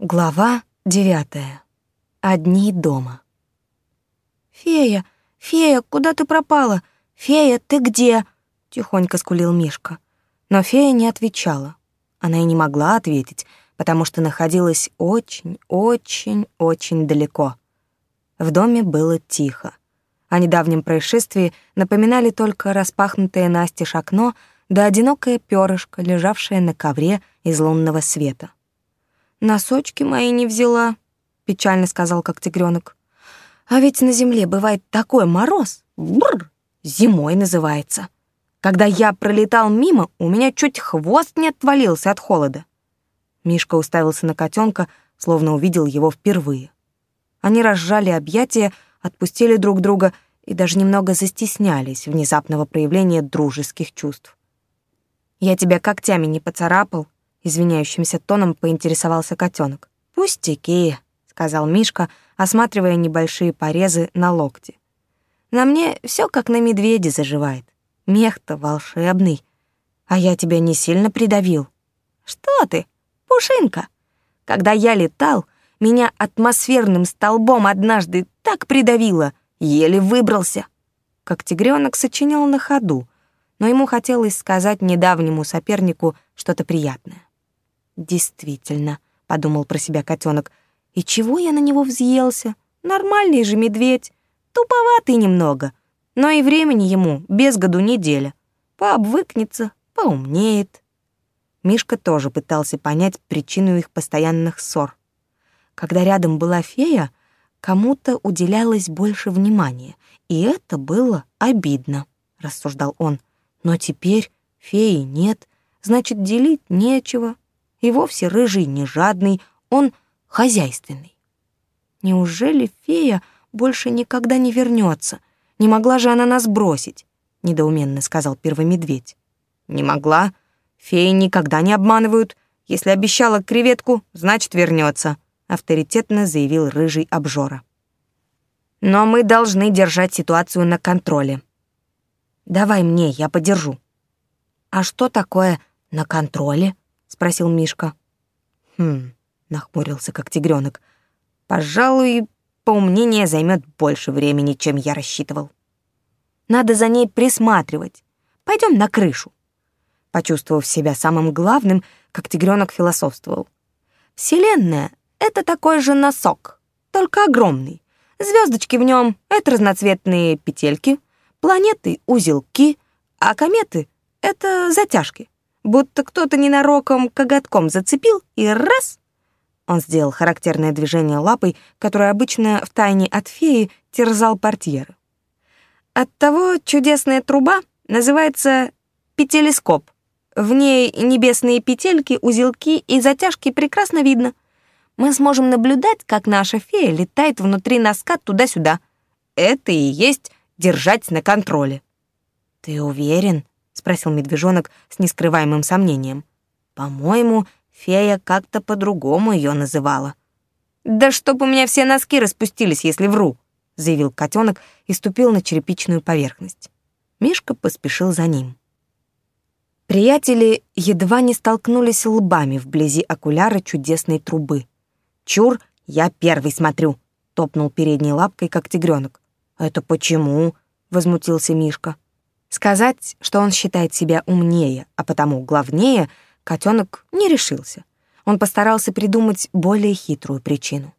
Глава девятая. Одни дома. «Фея, фея, куда ты пропала? Фея, ты где?» — тихонько скулил Мишка. Но фея не отвечала. Она и не могла ответить, потому что находилась очень, очень, очень далеко. В доме было тихо. О недавнем происшествии напоминали только распахнутое настежь окно да одинокое перышко, лежавшее на ковре из лунного света. «Носочки мои не взяла», — печально сказал как тигренок. «А ведь на земле бывает такой мороз, бррр, зимой называется. Когда я пролетал мимо, у меня чуть хвост не отвалился от холода». Мишка уставился на котенка, словно увидел его впервые. Они разжали объятия, отпустили друг друга и даже немного застеснялись внезапного проявления дружеских чувств. «Я тебя когтями не поцарапал?» Извиняющимся тоном поинтересовался котенок. «Пустяки», — сказал Мишка, осматривая небольшие порезы на локте. «На мне все как на медведе заживает. Мех-то волшебный. А я тебя не сильно придавил». «Что ты, пушинка? Когда я летал, меня атмосферным столбом однажды так придавило, еле выбрался». Как тигренок сочинял на ходу, но ему хотелось сказать недавнему сопернику что-то приятное. Действительно, подумал про себя котенок. И чего я на него взъелся? Нормальный же медведь. Туповатый немного. Но и времени ему без году неделя. Пообвыкнется, поумнеет. Мишка тоже пытался понять причину их постоянных ссор. Когда рядом была фея, кому-то уделялось больше внимания, и это было обидно, рассуждал он. Но теперь феи нет, значит, делить нечего, и вовсе рыжий не жадный, он хозяйственный. Неужели фея больше никогда не вернется? Не могла же она нас бросить, недоуменно сказал первый медведь. Не могла. Феи никогда не обманывают. Если обещала креветку, значит вернется, авторитетно заявил рыжий обжора. Но мы должны держать ситуацию на контроле. Давай мне, я подержу. А что такое на контроле? — спросил Мишка. «Хм», — нахмурился как тигренок. «Пожалуй, поумнение займет больше времени, чем я рассчитывал. Надо за ней присматривать. Пойдем на крышу». Почувствовав себя самым главным, как тигренок философствовал. «Вселенная — это такой же носок, только огромный. Звездочки в нем — это разноцветные петельки, планеты — узелки, а кометы — это затяжки будто кто-то ненароком коготком зацепил, и раз — он сделал характерное движение лапой, которое обычно в тайне от феи терзал портьеры. Оттого чудесная труба называется петелескоп. В ней небесные петельки, узелки и затяжки прекрасно видно. Мы сможем наблюдать, как наша фея летает внутри носка туда-сюда. Это и есть держать на контроле. Ты уверен? Спросил медвежонок с нескрываемым сомнением. По-моему, фея как-то по-другому ее называла. Да чтоб у меня все носки распустились, если вру, заявил котенок и ступил на черепичную поверхность. Мишка поспешил за ним. Приятели едва не столкнулись лбами вблизи окуляра чудесной трубы. «Чур, я первый смотрю», — топнул передней лапкой, как тигренок. «Это почему?» — возмутился Мишка. Сказать, что он считает себя умнее, а потому главнее, котенок не решился. Он постарался придумать более хитрую причину.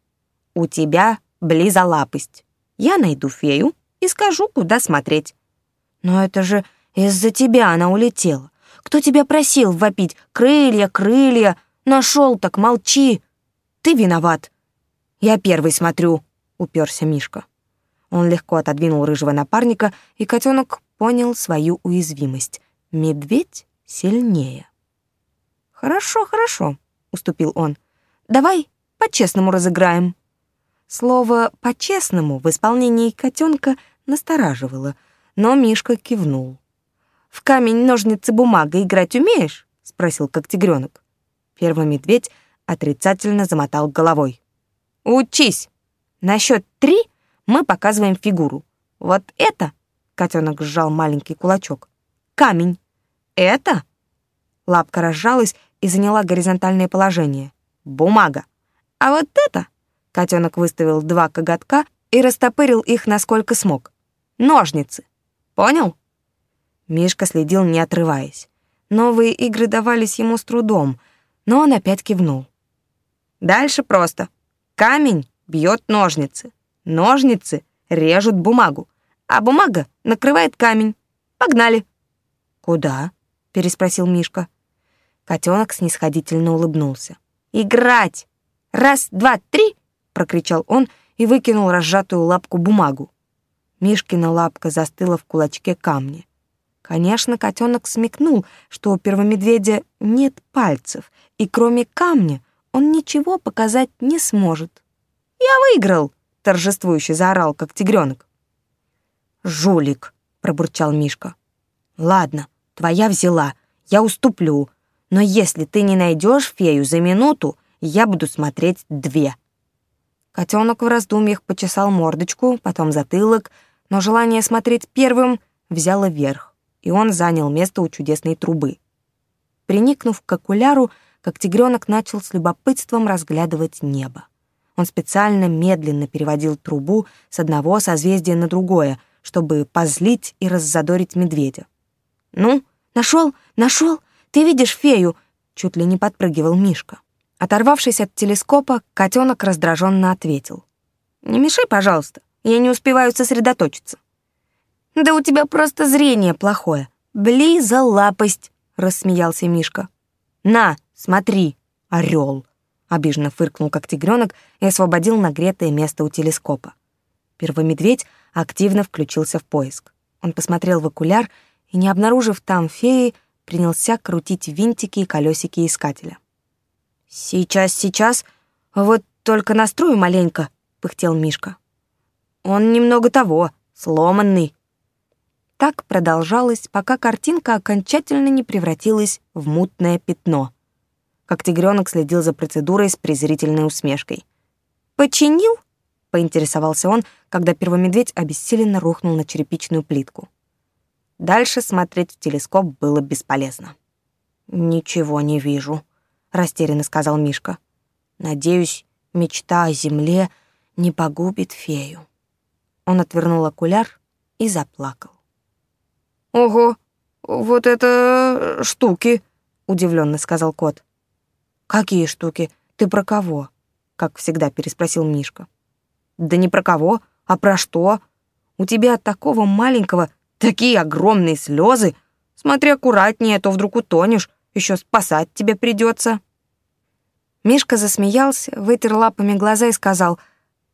«У тебя близолапость. Я найду фею и скажу, куда смотреть». «Но это же из-за тебя она улетела. Кто тебя просил вопить? Крылья, крылья! Нашел, так молчи! Ты виноват!» «Я первый смотрю», — уперся Мишка. Он легко отодвинул рыжего напарника, и котенок понял свою уязвимость. Медведь сильнее. «Хорошо, хорошо», — уступил он. «Давай по-честному разыграем». Слово «по-честному» в исполнении котенка настораживало, но Мишка кивнул. «В камень, ножницы, бумага играть умеешь?» — спросил как тигренок. Первый медведь отрицательно замотал головой. «Учись! На счет три мы показываем фигуру. Вот это Котенок сжал маленький кулачок. «Камень! Это?» Лапка разжалась и заняла горизонтальное положение. «Бумага! А вот это...» Котенок выставил два коготка и растопырил их насколько смог. «Ножницы. Понял?» Мишка следил, не отрываясь. Новые игры давались ему с трудом, но он опять кивнул. Дальше просто. Камень бьет ножницы. Ножницы режут бумагу, а бумага накрывает камень. Погнали. Куда? переспросил Мишка. Котенок снисходительно улыбнулся. Играть. Раз, два, три, прокричал он и выкинул разжатую лапку бумагу. Мишкина лапка застыла в кулачке камня. Конечно, котенок смекнул, что у первомедведя нет пальцев, и кроме камня он ничего показать не сможет. «Я выиграл!» — торжествующе заорал, как тигренок. «Жулик!» — пробурчал Мишка. «Ладно, твоя взяла, я уступлю, но если ты не найдешь фею за минуту, я буду смотреть две». Котенок в раздумьях почесал мордочку, потом затылок, но желание смотреть первым взяло верх и он занял место у чудесной трубы. Приникнув к окуляру, как тигренок начал с любопытством разглядывать небо. Он специально медленно переводил трубу с одного созвездия на другое, чтобы позлить и раззадорить медведя. «Ну, нашел, нашел! Ты видишь фею!» — чуть ли не подпрыгивал Мишка. Оторвавшись от телескопа, котенок раздраженно ответил. «Не мешай, пожалуйста, я не успеваю сосредоточиться». «Да у тебя просто зрение плохое. Близа лапость», — рассмеялся Мишка. «На, смотри, орел!» — обиженно фыркнул как тигренок и освободил нагретое место у телескопа. Первомедведь активно включился в поиск. Он посмотрел в окуляр и, не обнаружив там феи, принялся крутить винтики и колесики искателя. «Сейчас, сейчас, вот только настрою маленько», — пыхтел Мишка. «Он немного того, сломанный». Так продолжалось, пока картинка окончательно не превратилась в мутное пятно. Как тигренок следил за процедурой с презрительной усмешкой. «Починил?» — поинтересовался он, когда первомедведь обессиленно рухнул на черепичную плитку. Дальше смотреть в телескоп было бесполезно. «Ничего не вижу», — растерянно сказал Мишка. «Надеюсь, мечта о земле не погубит фею». Он отвернул окуляр и заплакал. «Ого, вот это штуки», — удивленно сказал кот. «Какие штуки? Ты про кого?» — как всегда переспросил Мишка. «Да не про кого, а про что? У тебя от такого маленького такие огромные слезы. Смотри аккуратнее, а то вдруг утонешь, еще спасать тебе придется». Мишка засмеялся, вытер лапами глаза и сказал,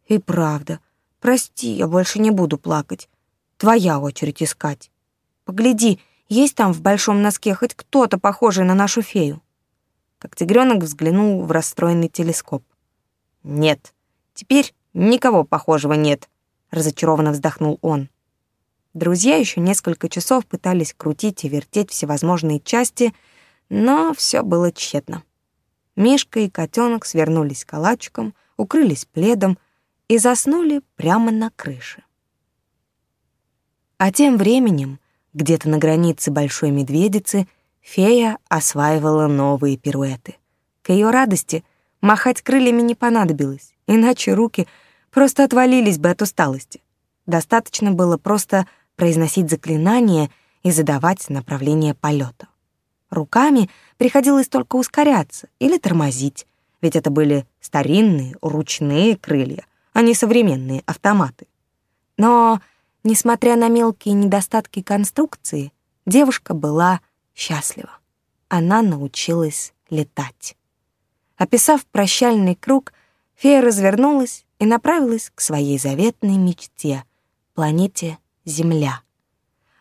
«И правда, прости, я больше не буду плакать. Твоя очередь искать». Погляди, есть там в большом носке хоть кто-то похожий на нашу фею?» Как тигренок взглянул в расстроенный телескоп. «Нет, теперь никого похожего нет», — разочарованно вздохнул он. Друзья еще несколько часов пытались крутить и вертеть всевозможные части, но все было тщетно. Мишка и котенок свернулись калачиком, укрылись пледом и заснули прямо на крыше. А тем временем где-то на границе Большой Медведицы фея осваивала новые пируэты. К ее радости махать крыльями не понадобилось, иначе руки просто отвалились бы от усталости. Достаточно было просто произносить заклинания и задавать направление полета. Руками приходилось только ускоряться или тормозить, ведь это были старинные ручные крылья, а не современные автоматы. Но Несмотря на мелкие недостатки конструкции, девушка была счастлива. Она научилась летать. Описав прощальный круг, фея развернулась и направилась к своей заветной мечте — планете Земля.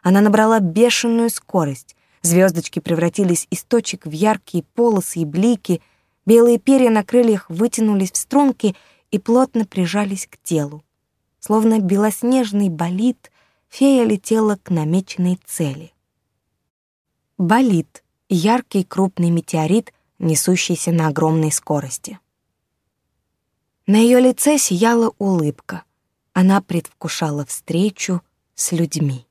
Она набрала бешеную скорость. Звездочки превратились из точек в яркие полосы и блики, белые перья на крыльях вытянулись в струнки и плотно прижались к телу. Словно белоснежный болид, фея летела к намеченной цели. Болид — яркий крупный метеорит, несущийся на огромной скорости. На ее лице сияла улыбка. Она предвкушала встречу с людьми.